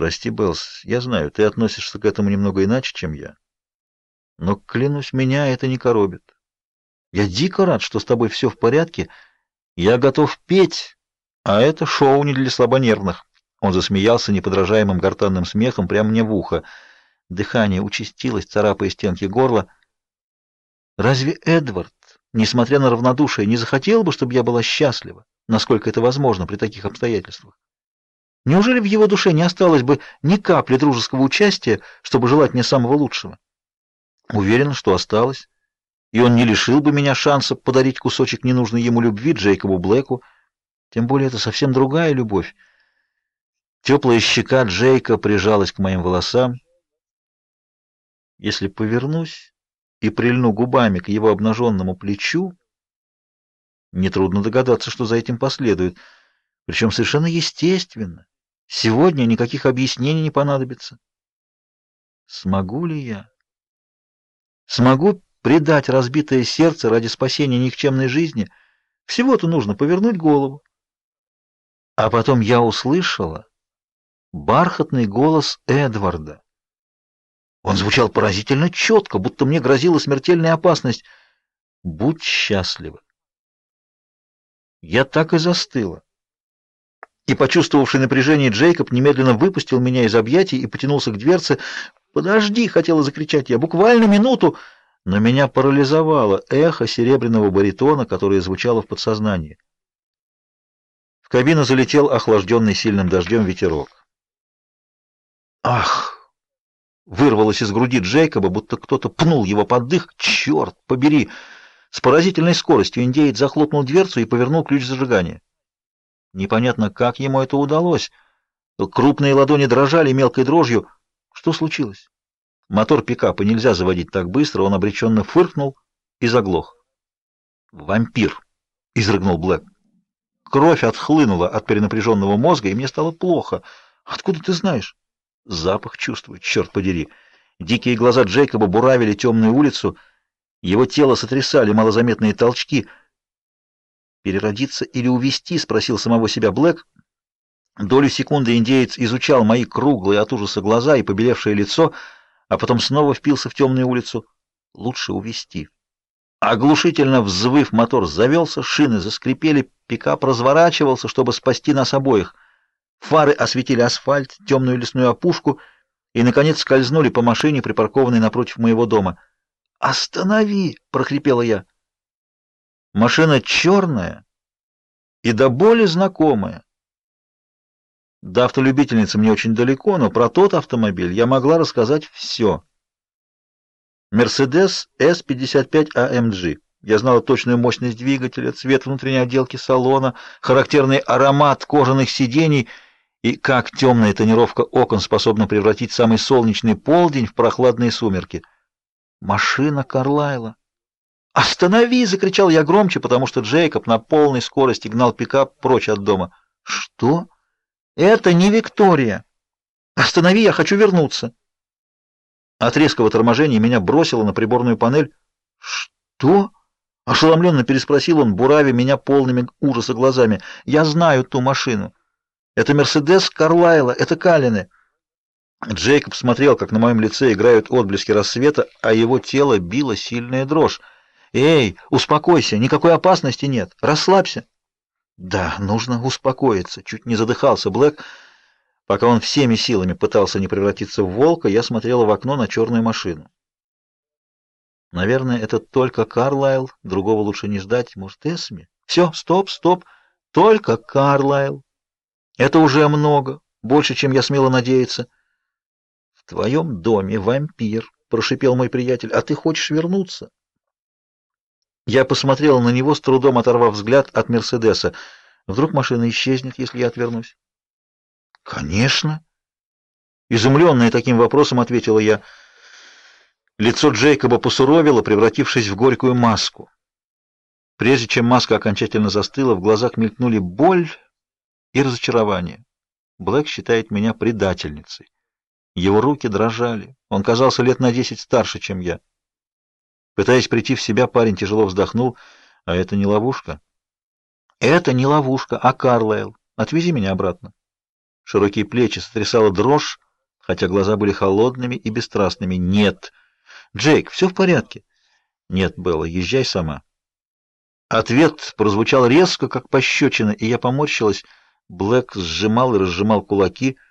Прости, Белс, я знаю, ты относишься к этому немного иначе, чем я. Но, клянусь, меня это не коробит. Я дико рад, что с тобой все в порядке. Я готов петь, а это шоу не для слабонервных. Он засмеялся неподражаемым гортанным смехом прямо мне в ухо. Дыхание участилось, царапая стенки горла. Разве Эдвард, несмотря на равнодушие, не захотел бы, чтобы я была счастлива, насколько это возможно при таких обстоятельствах? Неужели в его душе не осталось бы ни капли дружеского участия, чтобы желать мне самого лучшего? Уверен, что осталось, и он не лишил бы меня шанса подарить кусочек ненужной ему любви Джейкобу Блэку, тем более это совсем другая любовь. Теплая щека Джейка прижалась к моим волосам. Если повернусь и прильну губами к его обнаженному плечу, нетрудно догадаться, что за этим последует, причем совершенно естественно. Сегодня никаких объяснений не понадобится. Смогу ли я? Смогу предать разбитое сердце ради спасения никчемной жизни? Всего-то нужно повернуть голову. А потом я услышала бархатный голос Эдварда. Он звучал поразительно четко, будто мне грозила смертельная опасность. Будь счастлива. Я так и застыла и, почувствовавший напряжение, Джейкоб немедленно выпустил меня из объятий и потянулся к дверце. «Подожди!» — хотела закричать я. «Буквально минуту!» Но меня парализовало эхо серебряного баритона, которое звучало в подсознании. В кабину залетел охлажденный сильным дождем ветерок. «Ах!» — вырвалось из груди Джейкоба, будто кто-то пнул его под дых. «Черт побери!» С поразительной скоростью индеец захлопнул дверцу и повернул ключ зажигания. Непонятно, как ему это удалось. Крупные ладони дрожали мелкой дрожью. Что случилось? Мотор пикапа нельзя заводить так быстро, он обреченно фыркнул и заглох. «Вампир!» — изрыгнул Блэк. Кровь отхлынула от перенапряженного мозга, и мне стало плохо. «Откуда ты знаешь?» «Запах чувствую, черт подери!» Дикие глаза Джейкоба буравили темную улицу, его тело сотрясали малозаметные толчки — Переродиться или увести? спросил самого себя Блэк. Долю секунды индеец изучал мои круглые от ужаса глаза и побелевшее лицо, а потом снова впился в темную улицу. Лучше увести. Оглушительно взвыв, мотор завелся, шины заскрипели, пикап разворачивался, чтобы спасти нас обоих. Фары осветили асфальт, темную лесную опушку и, наконец, скользнули по машине, припаркованной напротив моего дома. «Останови!» — прохрипела я. Машина черная и до боли знакомая. До автолюбительницы мне очень далеко, но про тот автомобиль я могла рассказать все. Mercedes S55 AMG. Я знала точную мощность двигателя, цвет внутренней отделки салона, характерный аромат кожаных сидений и как темная тонировка окон способна превратить самый солнечный полдень в прохладные сумерки. Машина Карлайла. «Останови!» — закричал я громче, потому что Джейкоб на полной скорости гнал пикап прочь от дома. «Что? Это не Виктория! Останови, я хочу вернуться!» От резкого торможения меня бросило на приборную панель. «Что?» — ошеломленно переспросил он, буравя меня полными ужаса глазами. «Я знаю ту машину. Это Мерседес Карлайла, это Калины». Джейкоб смотрел, как на моем лице играют отблески рассвета, а его тело било сильная дрожь. «Эй, успокойся, никакой опасности нет, расслабься». «Да, нужно успокоиться», — чуть не задыхался Блэк. Пока он всеми силами пытался не превратиться в волка, я смотрела в окно на черную машину. Наверное, это только Карлайл, другого лучше не ждать, может, Эсми. Все, стоп, стоп, только Карлайл. Это уже много, больше, чем я смела надеяться. В твоем доме вампир, прошипел мой приятель, а ты хочешь вернуться? Я посмотрел на него, с трудом оторвав взгляд от Мерседеса. Вдруг машина исчезнет, если я отвернусь? Конечно. Изумленная таким вопросом ответила я. Лицо Джейкоба посуровило, превратившись в горькую маску. Прежде чем маска окончательно застыла, в глазах мелькнули боль и разочарование. Блэк считает меня предательницей. Его руки дрожали. Он казался лет на десять старше, чем я. Пытаясь прийти в себя, парень тяжело вздохнул. А это не ловушка? Это не ловушка, а Карлайл. Отвези меня обратно. Широкие плечи сотрясала дрожь, хотя глаза были холодными и бесстрастными. «Нет!» «Джейк, все в порядке?» «Нет, Белла, езжай сама». Ответ прозвучал резко, как пощечина, и я поморщилась. Блэк сжимал и разжимал кулаки —